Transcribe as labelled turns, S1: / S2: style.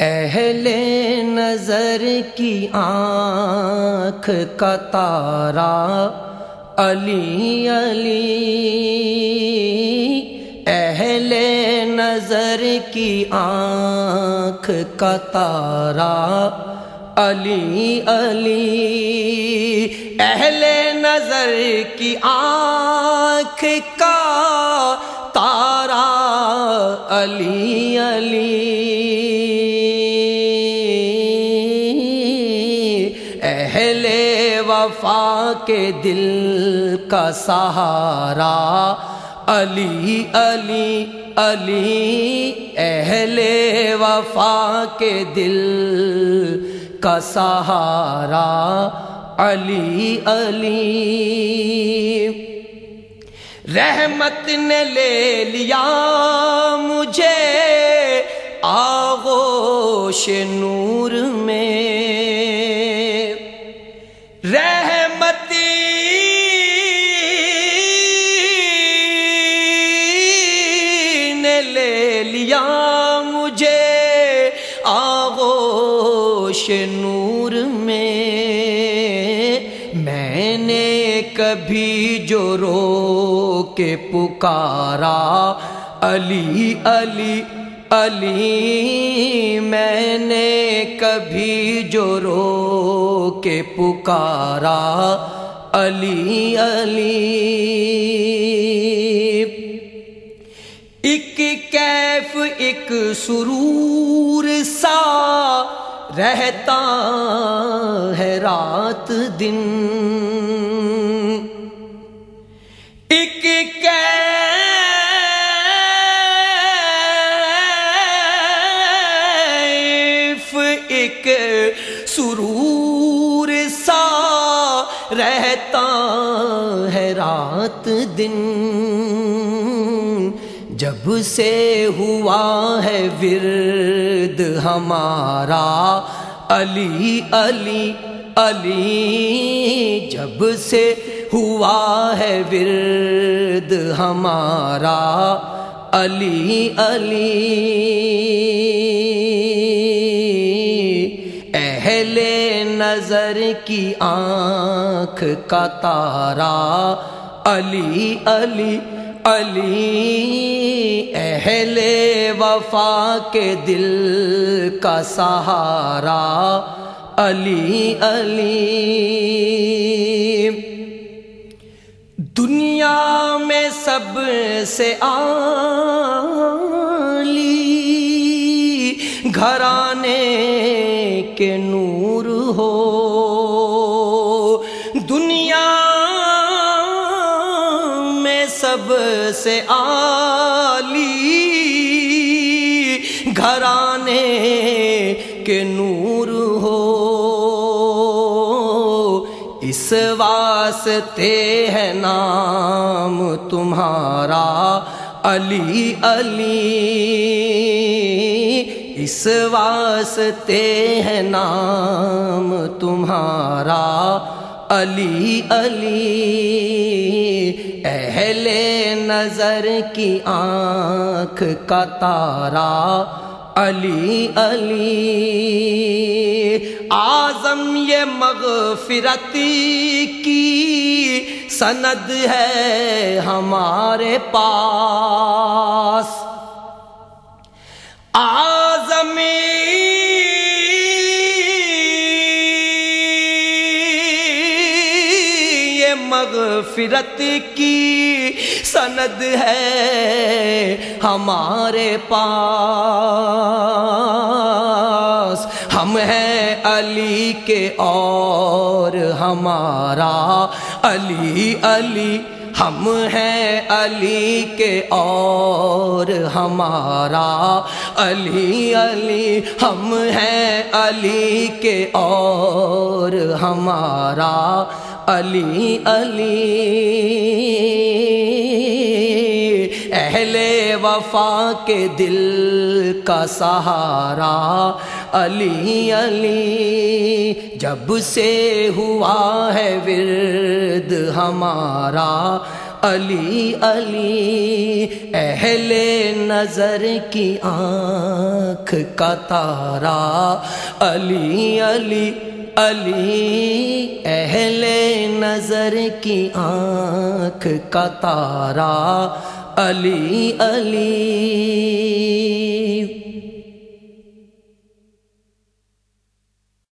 S1: اہل نظر کی آنکھ کا تارا، علی علی۔ اہل نظر کی آنکھ کا تارا، علی علی۔ اہل نظر کی آنکھ کا تارا، علی علی۔ اہل وفا کے دل کا سہارا۔ علی علی علی، اہل وفا کے دل کا سہارا۔ علی علی، رحمت نے لے لیا مجھے آغوش نور میں۔ آغوش نور میں میں نے کبھی جو رو کے پکارا علی علی علی میں نے کبھی جو رو کے پکارا علی علی ایک کیف ایک سرور سا رہتا ہے رات دن۔ ایک ایک سرور سا رہتا ہے رات دن۔ جب سے ہوا ہے ورد ہمارا، علی علی علی، جب سے ہوا ہے ورد ہمارا، علی علی۔ اہل نظر کی آنکھ کا تارا، علی علی علی اہل وفا کے دل کا سہارا۔ علی علی۔ دنیا میں سب سے عالی، گھرانے کے نور ہو۔ سب سے عالی گھرانے کے نور ہو۔ اس واسطے ہے نام تمہارا علی علی۔ اس واسطے ہے نام تمہارا علی علی۔ اہل نظر کی آنکھ کا تارا، علی علی۔ آزم یہ مغفرتی کی سند ہے ہمارے پاس۔ آزم مغفرت کی سند ہے ہمارے پاس۔ ہم ہیں علی کے اور ہمارا علی علی۔ ہم ہیں علی کے اور ہمارا علی علی ہم ہیں علی کے اور ہمارا علی علی وفا کے دل کا سہارا علی علی جب سے ہوا ہے ورد ہمارا علی علی اہل نظر کی آنکھ کا تارا علی علی علی اہل نظر کی آنکھ کا تارا علی علی۔